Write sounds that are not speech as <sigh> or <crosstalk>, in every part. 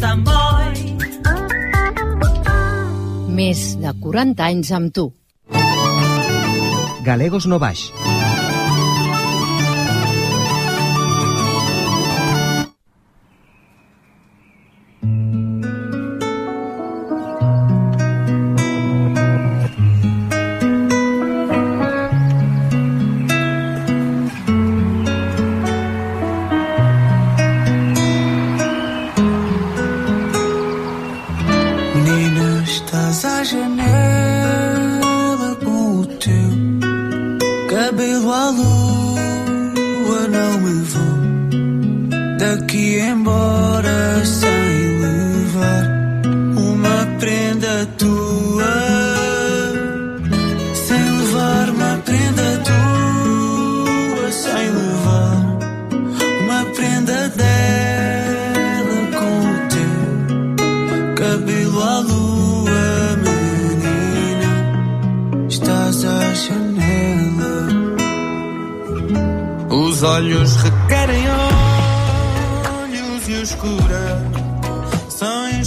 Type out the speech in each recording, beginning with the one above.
Sant Boi. Més de 40 anys amb tu. Galegos no cabelo à lua, menina, estás à janela. Os olhos requerem olhos e os corações,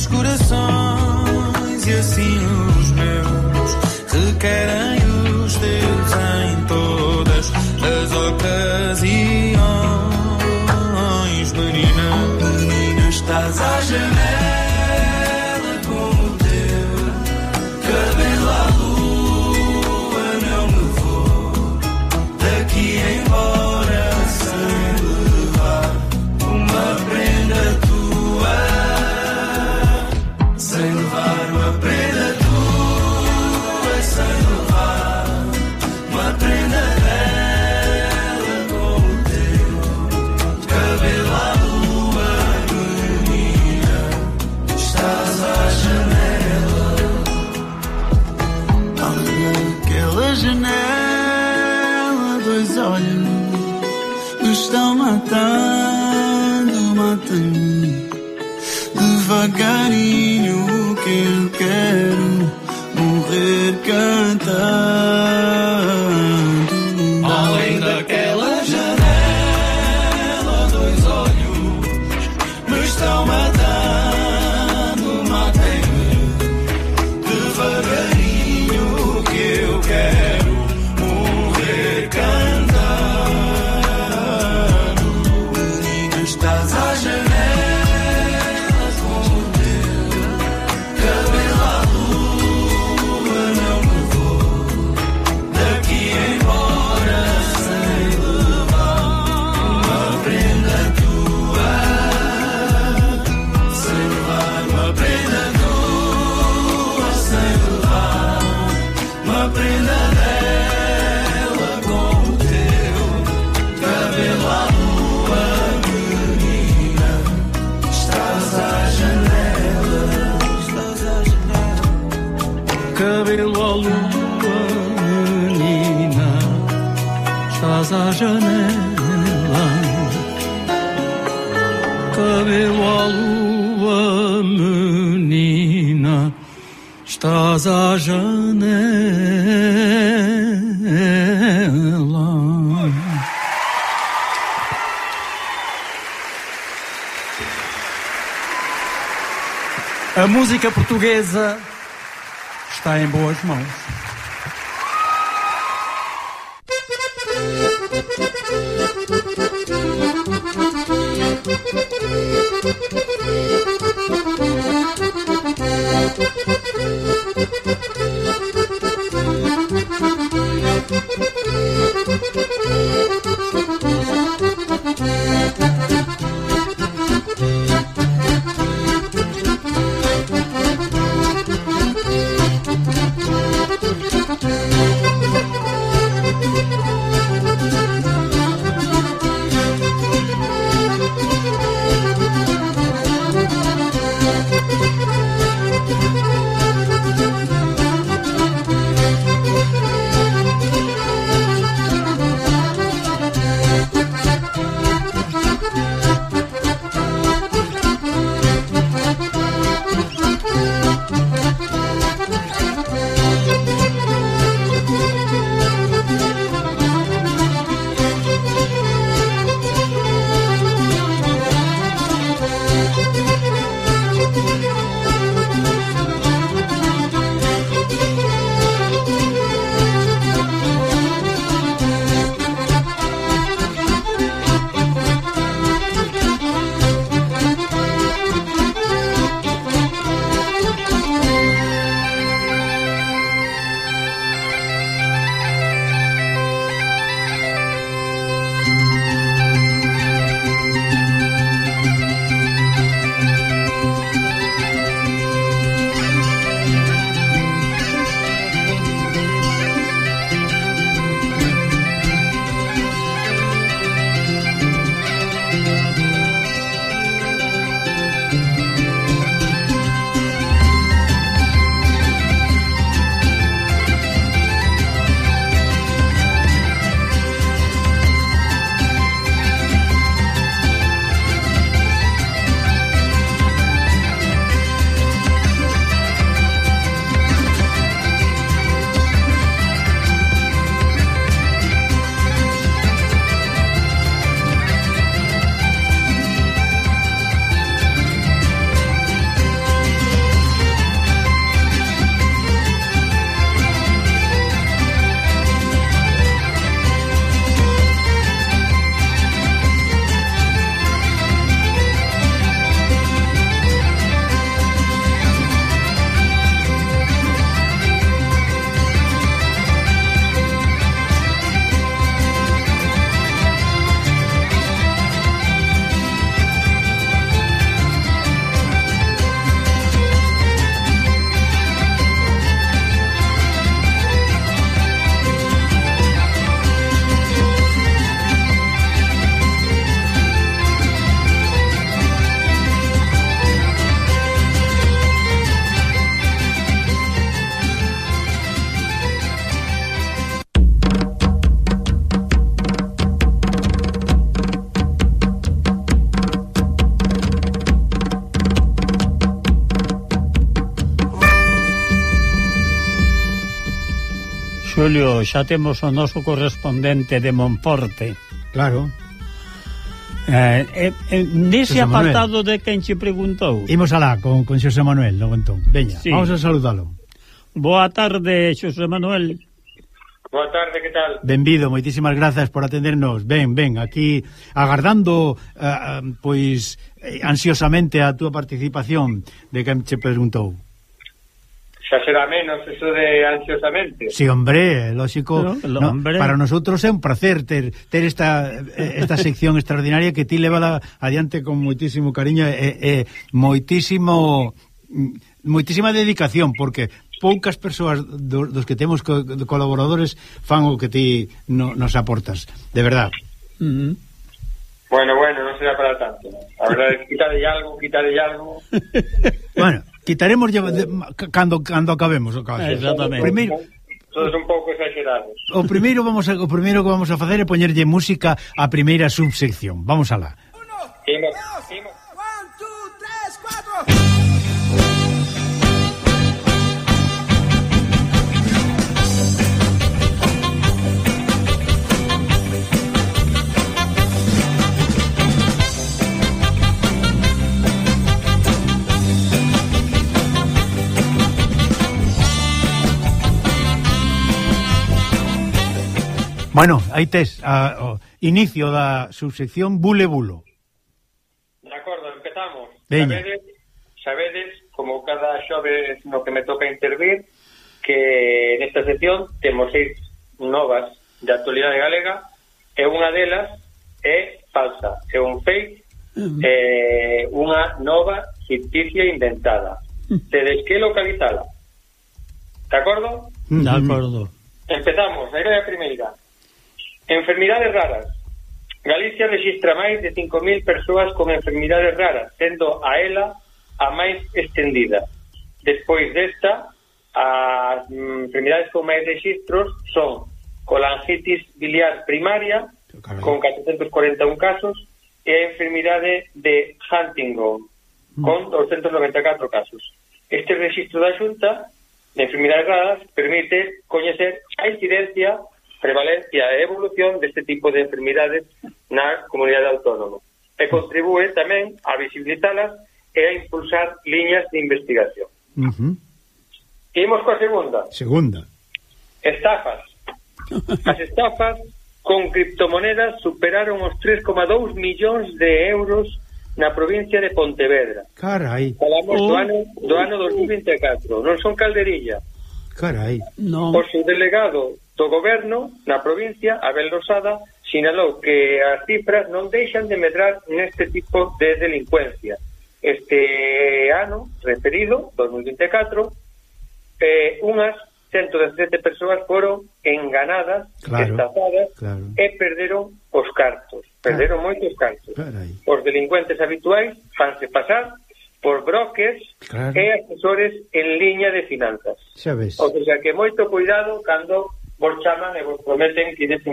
corações e assim os meus requerem os teus em todas as ocasiões, menina, menina, estás à janela janela, dois olhos me estão matando, matando devagarinho que eu quero morrer cantando. Lua, menina. Estás à janela. Cabelo à lua, menina. Estás à janela. A música portuguesa está em boas mãos. Xulio, xa temos o noso correspondente de Monforte. Claro. Eh, eh, eh, nese apartado Manuel. de quen che preguntou. Imos alá con, con Xosé Manuel, no entón. Veña, sí. vamos a saludalo. Boa tarde, Xosé Manuel. Boa tarde, que tal? Benvido, moitísimas grazas por atendernos. Ben, ben, aquí agardando uh, pois eh, ansiosamente a túa participación de quen che preguntou xa será menos eso de ansiosamente. Si, sí, hombre, lógico. No, no, hombre. Para nosotros é un placer ter, ter esta eh, esta sección extraordinaria que ti levala adiante con moitísimo cariño e, e moitísimo moitísima dedicación porque poucas persoas do, dos que temos co, colaboradores fan o que ti no, nos aportas, de verdad. Mm. Bueno, bueno, non será para tanto. A verdade, quitarle algo, quitarle algo. <laughs> bueno, Quitaremos lle cando, cando acabemos o caso. Exactamente. Primeiro, Todos un pouco exagerados. O primeiro vamos a, o primeiro que vamos a facer é poñerlle música á primeira subsección. Vamos alá. Uno, Bueno, aí tes a, o inicio da subsección Bule Bulo. De acordo, empezamos. Veña. Sabedes, sabedes, como cada xoves no que me toca intervir, que nesta sección temos seis novas de actualidade galega e unha delas é falsa, é un fake, é unha nova ficticia inventada. Tedes que localizala. De acordo? De acordo. Empezamos, era a primeira. Enfermidades raras. Galicia rexistra máis de 5.000 persoas con enfermidades raras, sendo a ela a máis extendida. Despois desta, as mm, enfermidades con máis registros son colangitis biliar primaria, con 441 casos, e a enfermidade de Huntington, mm. con 294 casos. Este registro da xunta de enfermidades raras permite coñecer a incidencia prevalencia e evolución deste tipo de enfermidades na comunidade autónoma e contribúe tamén a visibilizalas e a impulsar liñas de investigación. Uh -huh. Imos coa segunda. Segunda. Estafas. <laughs> As estafas con criptomonedas superaron os 3,2 millóns de euros na provincia de Pontevedra. Carai. Falamos oh. do, ano, do ano 2024. Non son calderilla. Carai. No. O seu delegado do goberno na provincia, Abel Rosada, sinalou que as cifras non deixan de medrar neste tipo de delincuencia. Este ano referido, 2024, eh, unhas 117 persoas foron enganadas, claro, estafadas claro. e perderon os cartos. Perderon moitos cartos. Carai. Os delincuentes habituais fanse pasar por broques claro. e asesores en liña de finanzas. Xa ves. O sea que moito cuidado cando vos chaman e vos prometen que ides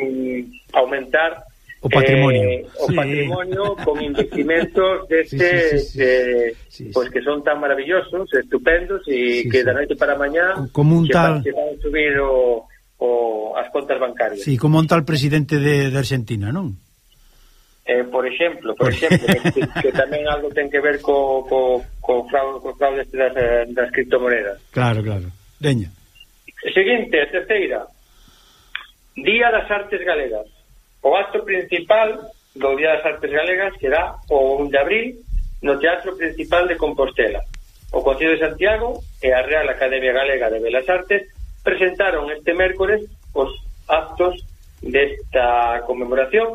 aumentar o patrimonio eh, o sí. patrimonio con <laughs> investimentos deste sí, sí, sí, sí, eh, sí, sí. Pues que son tan maravillosos, estupendos e sí, que sí. da noite para mañá como un se tal se van a subir o, o as contas bancarias. Sí, como un tal presidente de, de Argentina, non? Eh, por exemplo, por exemplo, que, que tamén algo ten que ver co co co fraude, co fraude das, eh, das criptomonedas. Claro, claro. Deña. Seguinte, terceira. Día das Artes Galegas. O acto principal do Día das Artes Galegas será o 1 de abril no Teatro Principal de Compostela. O Concello de Santiago e a Real Academia Galega de Belas Artes presentaron este mércores os actos desta conmemoración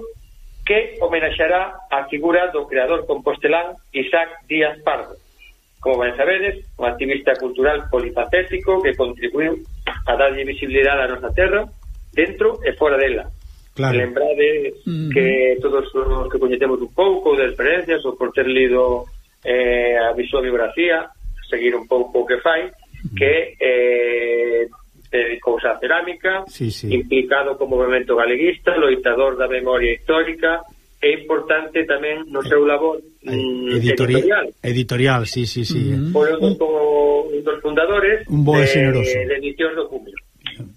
que homenaxará a figura do creador compostelán Isaac Díaz Pardo. Como ben sabedes, un activista cultural polifacético que contribuiu a darlle visibilidade á nosa terra dentro e fora dela. Claro. Lembrade mm que todos os que coñecemos un pouco de experiencias ou por ter lido eh, a súa biografía, seguir un pouco o que fai, mm-hmm. que eh, eh dedicouse á cerámica, sí, sí. implicado como movimento galeguista, loitador da memoria histórica, é importante tamén no seu eh, labor mm, eh, Editori editorial. Editorial, sí, sí, sí. Mm-hmm. Foi -hmm. Foron como un dos fundadores un bo de, de Edición do Cumio.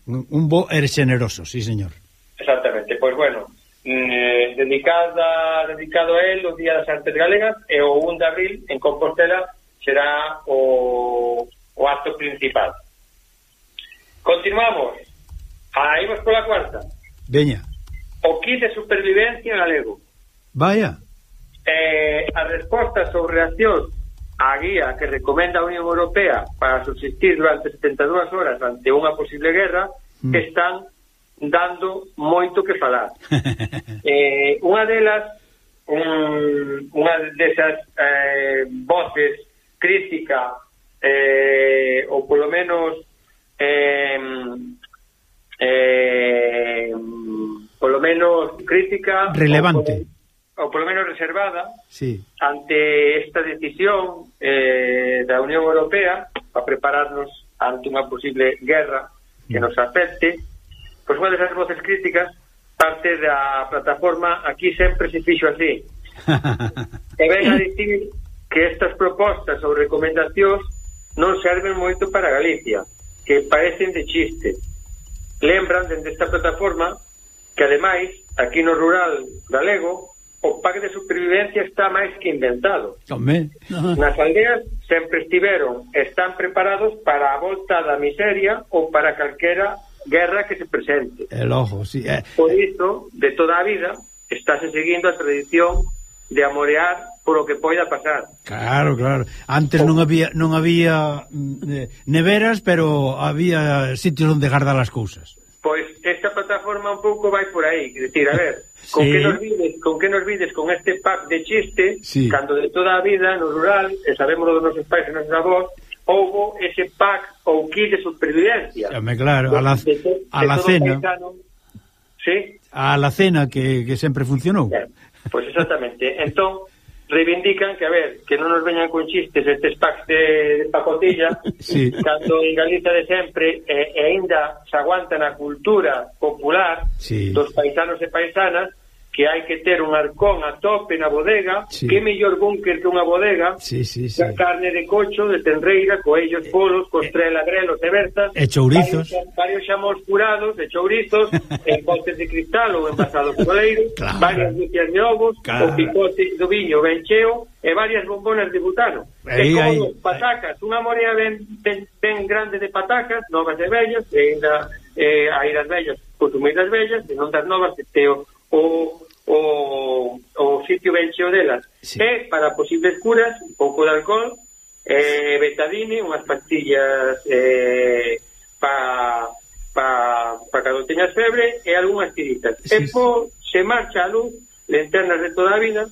Un bo e generoso, sí, señor. Exactamente, pois bueno, eh, dedicada, dedicado a él o Día das Artes Galegas e o 1 de abril en Compostela será o, o acto principal. Continuamos. Aí vos pola cuarta. Veña. O kit de supervivencia galego. Vaya. Eh, a resposta sobre accións a guía que recomenda a Unión Europea para subsistir durante 72 horas ante unha posible guerra mm. están dando moito que falar. <laughs> eh, unha delas, un, unha desas eh, voces crítica eh, ou polo menos eh, eh, polo menos crítica relevante. Ou, ou polo menos reservada, sí. ante esta decisión eh, da Unión Europea para prepararnos ante unha posible guerra que mm. nos afecte, pois unha desas voces críticas parte da plataforma aquí sempre se fixo así. <laughs> e ven a dicir que estas propostas ou recomendacións non serven moito para Galicia, que parecen de chiste. Lembran dende esta plataforma que ademais aquí no rural galego o pack de supervivencia está máis que inventado. Home. Nas aldeas sempre estiveron, están preparados para a volta da miseria ou para calquera guerra que se presente. El ojo, sí. Eh. Por iso, de toda a vida, estáse seguindo a tradición de amorear por o que poida pasar. Claro, claro. Antes non había non había mm, eh, neveras, pero había sitios onde guardar as cousas. Pois esta plataforma un pouco vai por aí, que decir, a ver, Con sí. que nos vides, con que nos vides con este pack de chiste, sí. cando de toda a vida no rural, e sabemos dos nosos pais e nosos avós, houbo ese pack ou kit de supervivencia. Chame, claro, a la, de, de, de a la cena. Paisano, ¿sí? A la cena que, que sempre funcionou. Pois pues exactamente. entón, reivindican que, a ver, que non nos veñan con chistes estes packs de pacotilla <laughs> sí. cando en Galicia de sempre e, e ainda se aguantan a cultura popular sí. dos paisanos e paisanas que hai que ter un arcón a tope na bodega, sí. que mellor búnker que unha bodega, sí, sí, sí. carne de cocho, de tenreira, coellos eh, polos, costrela, eh, grelos e bertas, e chourizos, varios, varios curados, e chourizos, <laughs> en botes de cristal ou envasados coleiros, <laughs> claro. varias lucias de ovos, claro. o picote do viño ben cheo, e varias bombonas de butano. Aí, e como aí, patacas, unha morea ben, ben, ben grande de patacas, novas e vellas, e ainda eh, hai das vellas, consumidas vellas, e non das novas, e teo o o, o sitio bencheo delas sí. e para posibles curas un pouco de alcohol eh, betadine, unhas pastillas eh, pa, pa, pa cando teñas febre e algunhas tiritas sí, e po, sí. se marcha a luz linternas de toda a vida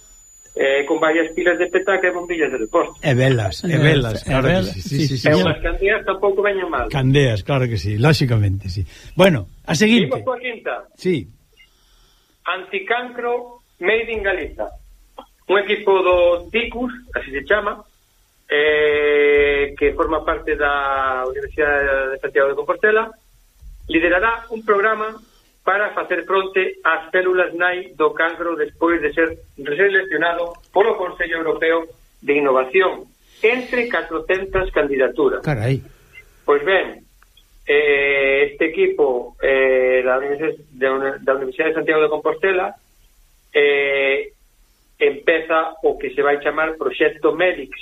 eh, con varias pilas de petaca e bombillas de reposto. E velas, e velas, claro e velas. Que sí, sí, sí, sí, e unhas candeas tampouco veñen mal. Candeas, claro que sí, lóxicamente, sí. Bueno, a seguinte. Imos coa quinta. Sí. Anticancro Made in Galiza. Un equipo do TICUS, así se chama, eh, que forma parte da Universidade de Santiago de Compostela, liderará un programa para facer fronte ás células nai do cancro despois de ser seleccionado polo Consello Europeo de Innovación entre 400 candidaturas. Carai. Pois ben, Eh, este equipo eh, da, da Universidade de Santiago de Compostela eh, empeza o que se vai chamar Proxecto Medix,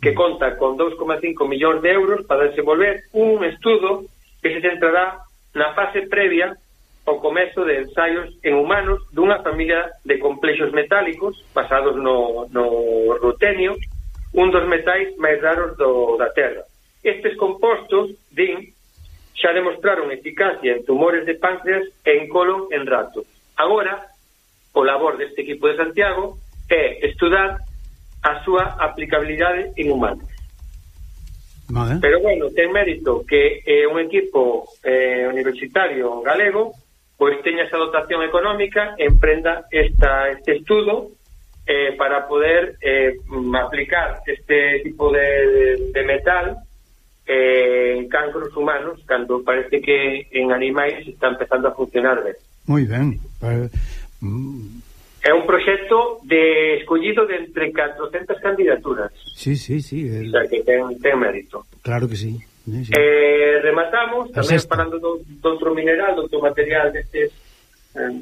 que conta con 2,5 millóns de euros para desenvolver un estudo que se centrará na fase previa ao comezo de ensaios en humanos dunha familia de complexos metálicos basados no, no rutenio, un dos metais máis raros do, da Terra. Estes compostos, din, xa demostraron eficacia en tumores de páncreas e en colon en ratos. Agora, o labor deste equipo de Santiago eh, é estudar a súa aplicabilidade en humanos. Vale. Pero bueno, ten mérito que eh, un equipo eh, universitario galego pois teña esa dotación económica, emprenda esta, este estudo eh, para poder eh, aplicar este tipo de, de, de metal cancros humanos cando parece que en animais está empezando a funcionar ben. Moi ben. É un proxecto de escollido de entre 400 candidaturas. Sí, sí, sí. El... O sea, que ten, ten mérito. Claro que sí. sí, sí. Eh, rematamos, tamén falando do, do outro mineral, do outro material destes, eh,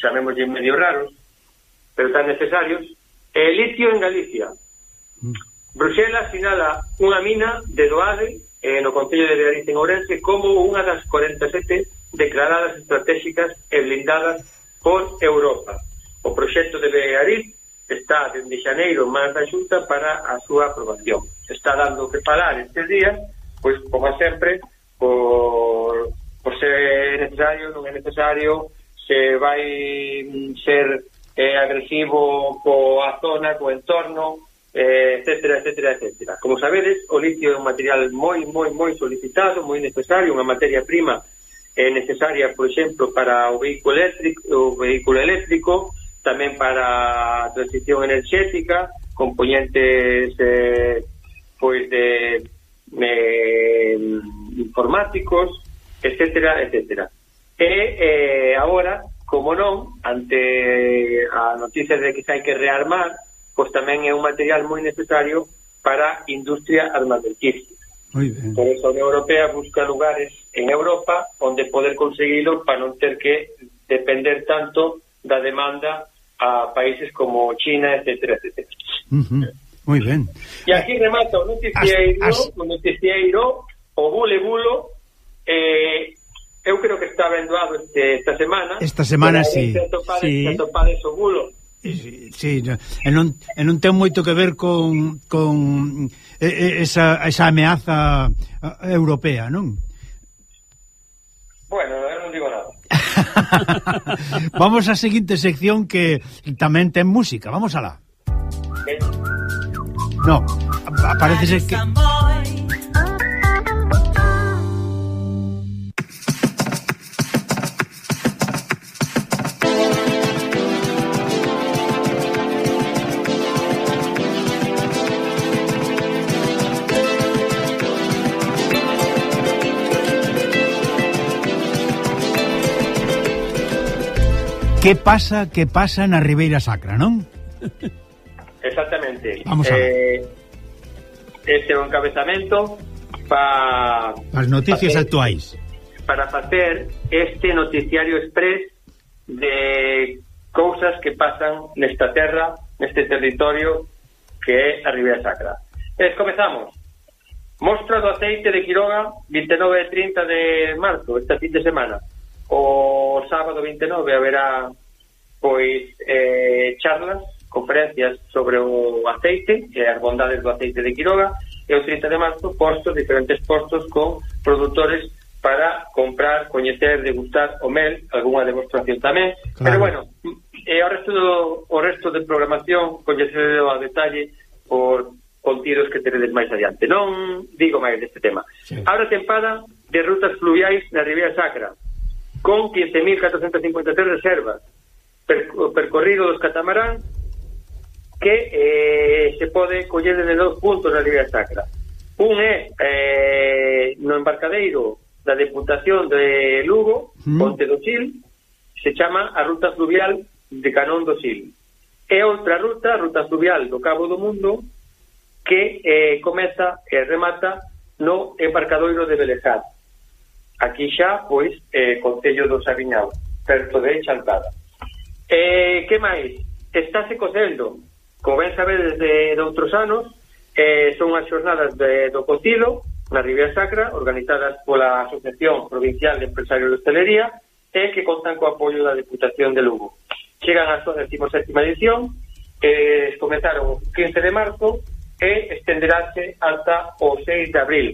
chamemos de medio raros, pero tan necesarios, é litio en Galicia. Mm. Bruxelas sinala unha mina de doade eh, no Concello de Beariz en Ourense como unha das 47 declaradas estratégicas e blindadas por Europa. O proxecto de Beariz está dende xaneiro máis da xunta para a súa aprobación. Está dando que falar estes días, pois como sempre, por, por se necesario, non é necesario, se vai ser eh, agresivo coa zona, co entorno, eh, etcétera, etcétera, etcétera. Como sabedes, o litio é un material moi, moi, moi solicitado, moi necesario, unha materia prima eh, necesaria, por exemplo, para o vehículo eléctrico, o vehículo eléctrico tamén para a transición enerxética, componentes eh, pois de eh, informáticos, etcétera, etcétera. E eh, agora, como non, ante a noticia de que se hai que rearmar, pois tamén é un material moi necesario para a industria ben. Por eso a Unión Europea busca lugares en Europa onde poder conseguilo para non ter que depender tanto da demanda a países como China, etcétera, etcétera. Uh -huh. Moi ben. E aquí remato o noticiero, as, as... o noticiero, o bule bulo, eh, eu creo que está vendoado este, esta semana. Esta semana, sí. Se atopades, sí. se atopades o bulo Sí, e non, e non ten moito que ver con, con esa, esa ameaza europea, non? Bueno, eu non digo nada. <laughs> Vamos á seguinte sección que tamén ten música, vamos alá. No, parece ser que... Que pasa, que pasa na Ribeira Sacra, non? Exactamente. Vamos a ver. Eh, este é un encabezamento para... As noticias facer, actuais. Para facer este noticiario express de cousas que pasan nesta terra, neste territorio que é a Ribeira Sacra. Es comezamos. Mostra do aceite de Quiroga, 29 e 30 de marzo, esta fin de semana. O sábado 29 haberá pois eh, charlas, conferencias sobre o aceite e as bondades do aceite de Quiroga e o 30 de marzo postos, diferentes postos con produtores para comprar, coñecer, degustar o mel, algunha demostración tamén. Claro. Pero bueno, e o resto do, o resto de programación coñecer a detalle por contidos que teredes máis adiante. Non digo máis deste tema. Sí. Abra tempada de rutas fluviais na Ribeira Sacra con 15.453 reservas per, percorrido dos catamarán que eh, se pode coller desde dos puntos na Ribeira Sacra. Un é eh, no embarcadeiro da Deputación de Lugo, mm. Ponte do Sil, se chama a Ruta Fluvial de Canón do Sil. É outra ruta, a Ruta Fluvial do Cabo do Mundo, que eh, comeza e remata no embarcadoiro de Belejat. Aquí xa, pois, eh, Concello do Sabiñao, perto de Chantada. Eh, que máis? Estáse cosendo. Como ben sabedes de, de outros anos, eh, son as xornadas de, do cocido na Ribeira Sacra, organizadas pola Asociación Provincial de Empresarios de Hostelería, e que contan co apoio da Deputación de Lugo. Chegan a súa 17ª edición, que eh, comenzaron o 15 de marzo e estenderase ata o 6 de abril,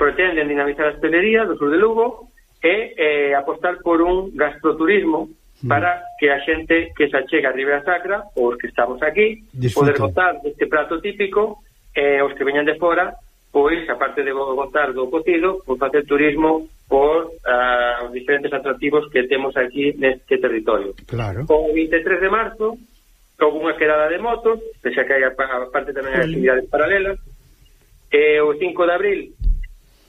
pretenden dinamizar a hostelería do sur de Lugo e eh, apostar por un gastroturismo hmm. para que a xente que se achega a Ribeira Sacra ou os que estamos aquí poder gozar deste prato típico e eh, os que veñan de fora pois, aparte de gozar do cocido pois facer turismo por ah, os diferentes atractivos que temos aquí neste territorio. Claro. o 23 de marzo houve unha quedada de motos, pese a que hai aparte tamén actividades paralelas e o 5 de abril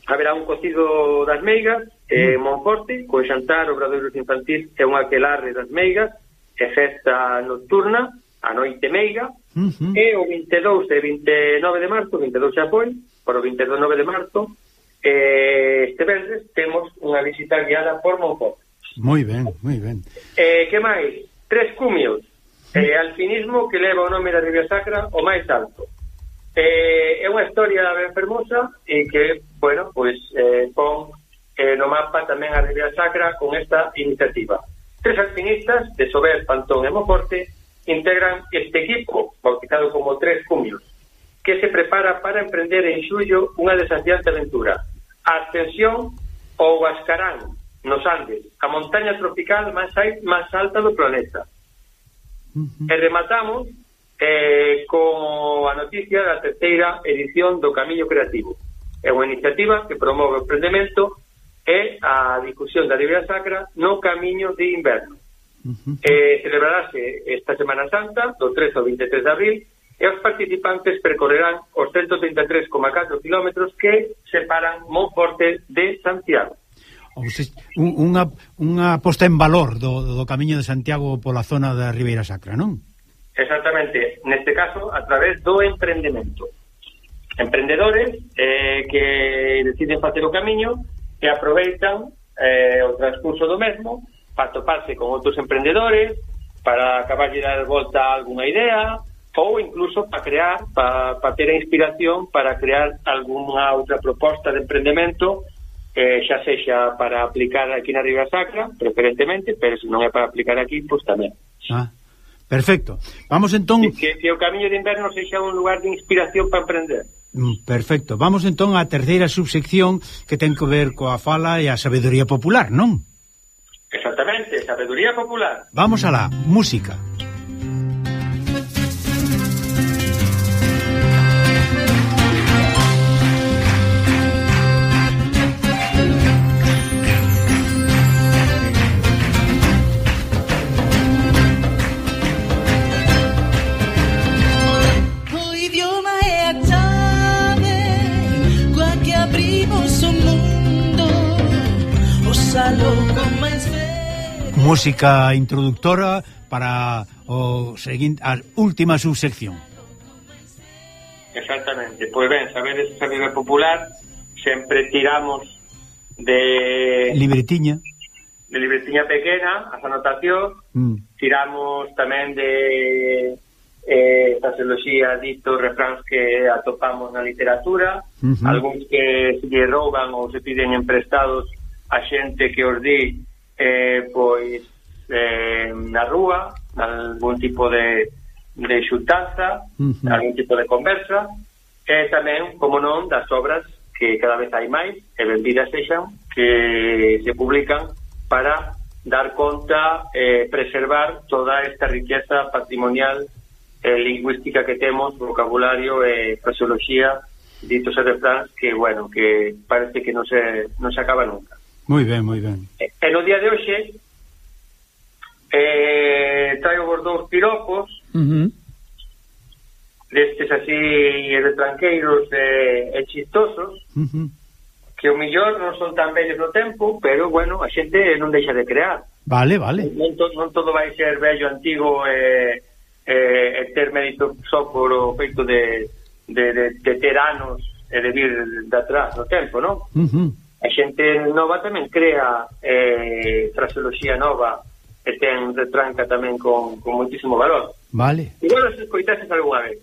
haberá un cocido das meigas eh, mm. Monforte, co xantar obradores infantil e un aquelarre das meigas e festa nocturna a noite meiga mm -hmm. e o 22 e 29 de marzo 22 xa foi, para o 29 de marzo eh, este verdes temos unha visita guiada por Monforte Moi ben, moi ben eh, Que máis? Tres cumios mm. eh, alpinismo que leva o nome da Ribia Sacra o máis alto Eh, é unha historia ben fermosa e que, bueno, pois eh, pon eh, no mapa tamén a Ribeira Sacra con esta iniciativa. Tres alpinistas de Sober, Pantón e Moforte integran este equipo, bautizado como Tres Cumios, que se prepara para emprender en xullo unha desafiante aventura. A ascensión ao Huascarán, nos Andes, a montaña tropical máis, máis alta do planeta. Uh -huh. E rematamos eh, con a noticia da terceira edición do Camiño Creativo. É unha iniciativa que promove o emprendemento e a discusión da Libra Sacra no Camiño de Inverno. Uh -huh. eh, celebrarase esta Semana Santa, do 13 ao 23 de abril, e os participantes percorrerán os 133,4 kilómetros que separan Monforte de Santiago ou se, unha, unha posta en valor do, do camiño de Santiago pola zona da Ribeira Sacra, non? Exactamente, neste caso a través do emprendemento. Emprendedores eh, que deciden facer o camiño e aproveitan eh, o transcurso do mesmo para toparse con outros emprendedores, para acabar de dar volta a alguna idea ou incluso para crear, para, para ter a inspiración para crear alguna outra proposta de emprendemento eh, xa sexa para aplicar aquí na Riva Sacra, preferentemente, pero se non é para aplicar aquí, pois pues tamén. Ah. Perfecto. Vamos entón... Que, que o camiño de inverno sexa un lugar de inspiración para aprender. Mm, perfecto. Vamos entón á terceira subsección que ten que ver coa fala e a sabedoría popular, non? Exactamente, sabeduría popular. Vamos alá, música. Música. Música introductora para o seguinte a última subsección. Exactamente. Pois ben, sabedes saberes popular sempre tiramos de libretiña de libretiña pequena as anotacións mm. tiramos tamén de eh, taseloxía dito refráns que atopamos na literatura uh -huh. algúns que se lle rouban ou se piden emprestados a xente que os di eh, pois eh, na rúa, algún tipo de, de xuntanza, uh -huh. algún tipo de conversa, e tamén, como non, das obras que cada vez hai máis e benvidas sexan que se publican para dar conta eh, preservar toda esta riqueza patrimonial eh, lingüística que temos, vocabulario e eh, fraseoloxía ditos e refráns que, bueno, que parece que non se, non se acaba nunca. Moi ben, moi ben. E, e no día de hoxe eh, traio vos dous piropos uh -huh. destes así retranqueiros e, e chistosos uh -huh. que o millor non son tan bellos no tempo pero bueno, a xente non deixa de crear Vale, vale. Non, to, non todo vai ser bello, antigo e, e, e ter mérito só por o feito de, de, de, de ter anos e de vir de atrás no tempo, non? Uh -huh a xente nova tamén crea eh, fraseoloxía nova que ten retranca tamén con, con moitísimo valor. Vale. Igual os escoitases algunha vez.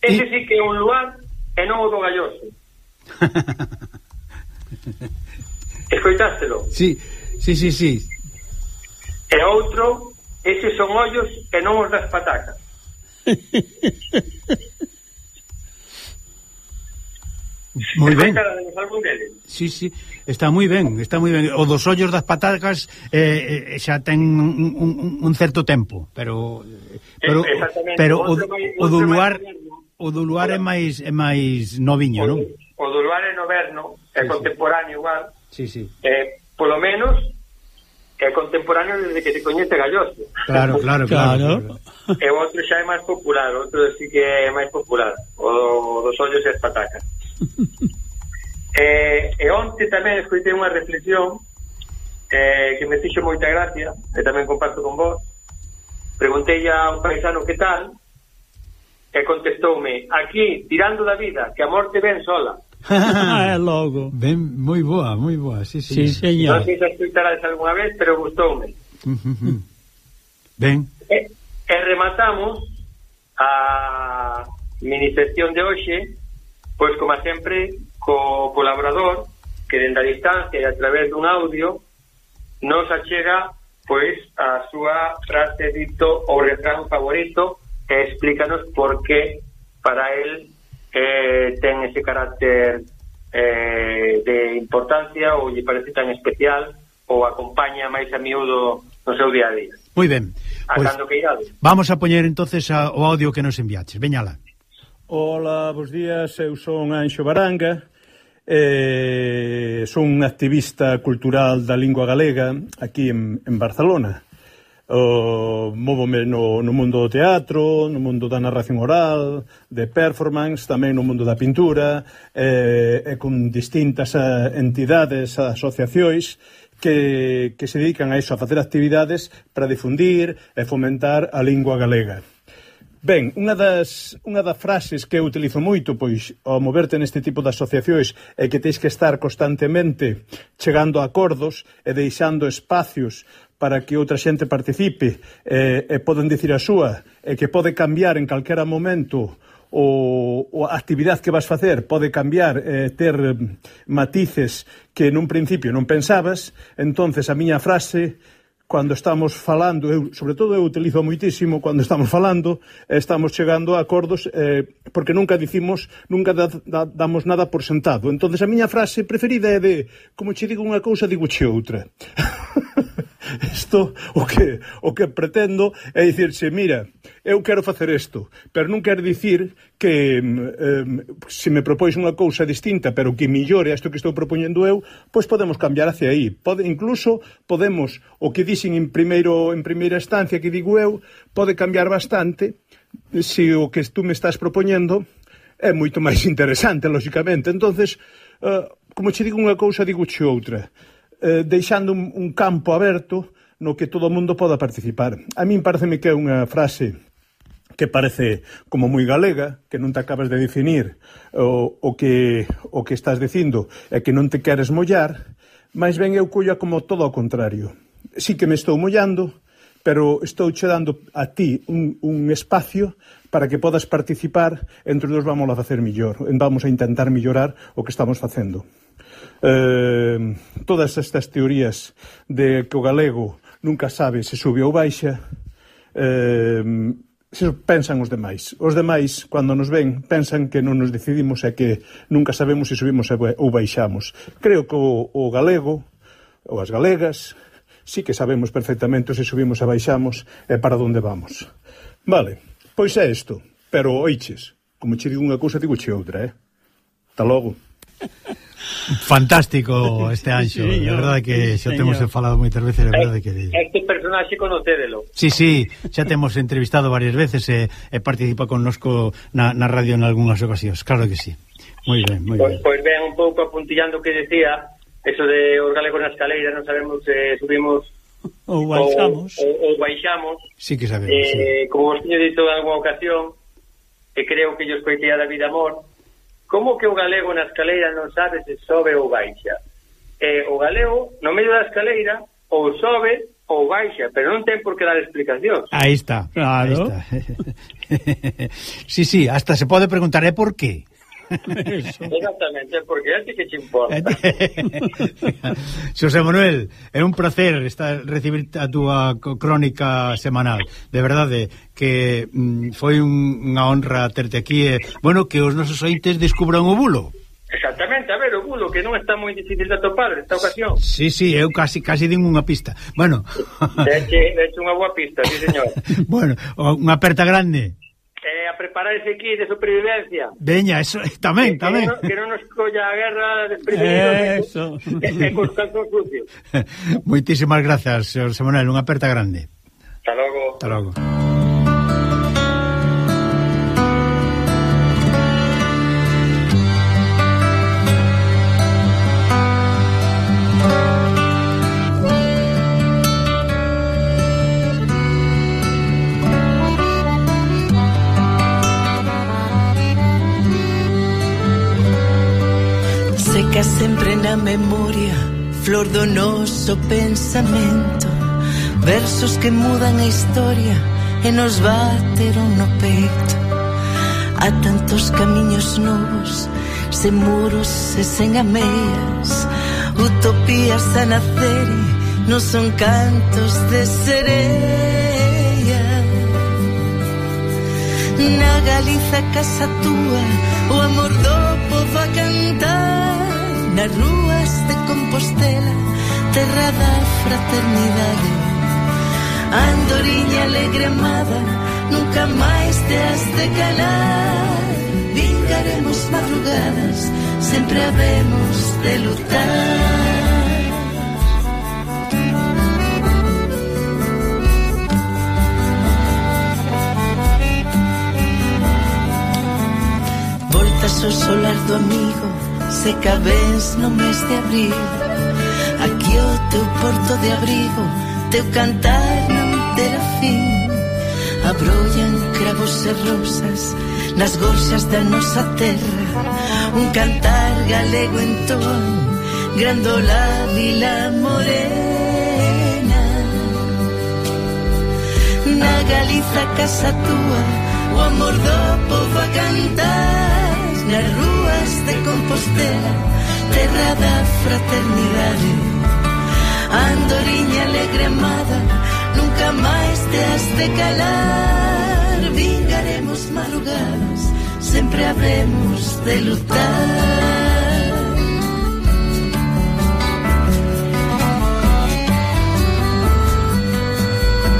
Ese e... sí que é un lugar e non o do galloso. <laughs> Escoitástelo? Sí, sí, sí, sí. E outro, eses son ollos e non os das patacas. <laughs> Moi ben. Sí, sí, está moi ben, está moi ben. O dos ollos das patacas eh, eh xa ten un, un, un certo tempo, pero eh, pero pero o, o do luar o do luar é máis é máis noviño, non? O do luar é noverno, é sí, contemporáneo igual. Sí, sí. Eh, polo menos é contemporáneo desde que se coñece Galloso. Claro, claro, claro. claro. E o outro xa é máis popular, o outro sí que é máis popular, o, dos ollos e as patacas eh, e onte tamén escoitei unha reflexión eh, que me fixo moita gracia, e tamén comparto con vos. Preguntei a un paisano que tal, e contestoume, aquí, tirando da vida, que a morte ven sola. <laughs> é logo. Ben, moi boa, moi boa, sí, sí. sí señor. Non sei se escutarás alguna vez, pero gustoume. ben. E, e rematamos a mini sesión de hoxe Pois, como sempre, co colaborador que dende a distancia e a través dun audio nos achega pois a súa frase dito ou refrán favorito e explícanos por que para el eh, ten ese carácter eh, de importancia ou lle parece tan especial ou acompaña máis a miúdo no seu día a día. Moi ben. Pois pues, que irade. vamos a poñer entonces a, o audio que nos enviaches. Veñala. Ola, bos días, eu son Anxo Baranga, eh, son un activista cultural da lingua galega aquí en, en Barcelona. O, móvome no, no mundo do teatro, no mundo da narración oral, de performance, tamén no mundo da pintura, eh, e con distintas eh, entidades, asociacións, que, que se dedican a iso, a facer actividades para difundir e fomentar a lingua galega. Ben, unha das, unha das frases que eu utilizo moito, pois, ao moverte neste tipo de asociacións é que tens que estar constantemente chegando a acordos e deixando espacios para que outra xente participe e, e poden dicir a súa e que pode cambiar en calquera momento o, o a actividade que vas facer pode cambiar, eh, ter matices que nun principio non pensabas, entonces a miña frase cando estamos falando, eu, sobre todo eu utilizo moitísimo cando estamos falando, estamos chegando a acordos eh, porque nunca dicimos, nunca da, da, damos nada por sentado. Entonces a miña frase preferida é de como che digo unha cousa, digo che outra. <laughs> Isto o que o que pretendo é dicirse, mira, eu quero facer isto, pero non quero dicir que eh, se me propois unha cousa distinta, pero que millore isto que estou propoñendo eu, pois podemos cambiar hacia aí. Pode incluso podemos o que dixen en primeiro en primeira estancia que digo eu, pode cambiar bastante se o que tú me estás propoñendo é moito máis interesante, lógicamente. Entonces, eh, como che digo unha cousa, digo che outra eh, deixando un, un campo aberto no que todo o mundo poda participar. A min pareceme que é unha frase que parece como moi galega, que non te acabas de definir o, o, que, o que estás dicindo é que non te queres mollar, máis ben eu colla como todo ao contrario. Sí que me estou mollando, pero estou che dando a ti un, un espacio para que podas participar, entre nós vamos a facer millor, vamos a intentar millorar o que estamos facendo eh, todas estas teorías de que o galego nunca sabe se sube ou baixa, eh, se pensan os demais. Os demais, cando nos ven, pensan que non nos decidimos e que nunca sabemos se subimos ou baixamos. Creo que o, o galego, ou as galegas, sí que sabemos perfectamente se subimos e baixamos e para onde vamos. Vale, pois é isto. Pero, oiches, como che digo unha cousa, digo che outra, eh? Hasta logo. <laughs> Fantástico este anxo, sí, é verdade que sí, xa temos señor. falado moitas veces, é verdade que... Este personaxe conocédelo. Sí, sí, xa temos entrevistado varias veces e, e participa connosco na, na radio en algunhas ocasións, claro que sí. Moi ben, moi pois, ben. Pois ben, un pouco apuntillando o que decía, eso de os galegos na escaleira, non sabemos se eh, subimos <laughs> ou baixamos. Ou, ou, baixamos. Sí que sabemos, eh, sí. Como vos tiño dito en alguna ocasión, que creo que yo escoitei a David Amor, Como que o galego na escaleira non sabe se sobe ou baixa? Eh, o galego, no medio da escaleira, ou sobe ou baixa, pero non ten por que dar explicacións. Aí está. Claro. Aí está. <laughs> sí, sí, hasta se pode preguntar, é por qué? Eso. Exactamente, porque é que te importa. Xosé <laughs> Manuel, é un placer estar recibir a túa crónica semanal. De verdade que mm, foi un, unha honra terte aquí e, bueno, que os nosos ointes descubran o bulo. Exactamente, a ver, o bulo que non está moi difícil de atopar esta ocasión. Sí, sí, eu casi casi din unha pista. Bueno. Deche, deche unha boa pista, sí, señor. <laughs> bueno, unha aperta grande eh, a preparar ese kit de supervivencia. Veña, eso, eh, tamén, que, tamén. Que, que non nos colla a guerra desprevenidos. Eso. <laughs> E, e cos sucios. <laughs> Moitísimas grazas, señor Semonel. Unha aperta grande. Hasta logo. Hasta logo. na memoria Flor do noso pensamento Versos que mudan a historia E nos bateron no peito A tantos camiños novos Sen muros e sen ameas Utopías a nacer Non son cantos de sereia. Na Galiza casa túa O amor do povo a cantar nas rúas de Compostela terra da fraternidade andoriña alegre amada nunca máis te has de calar. Vingaremos madrugadas sempre habemos de lutar. Voltas o solar do amigo seca cabes no mes de abril Aquí o teu porto de abrigo Teu cantar non terá fin Abrollan cravos e rosas Nas gorxas da nosa terra. Un cantar galego en ton Grandola Vila Morena. Na Galiza casa tua O amor do povo a cantar nas rúas de Compostela Terra da fraternidade. Andoriña alegre amada Nunca máis te has de calar. Vingaremos madrugadas Sempre habremos de lutar.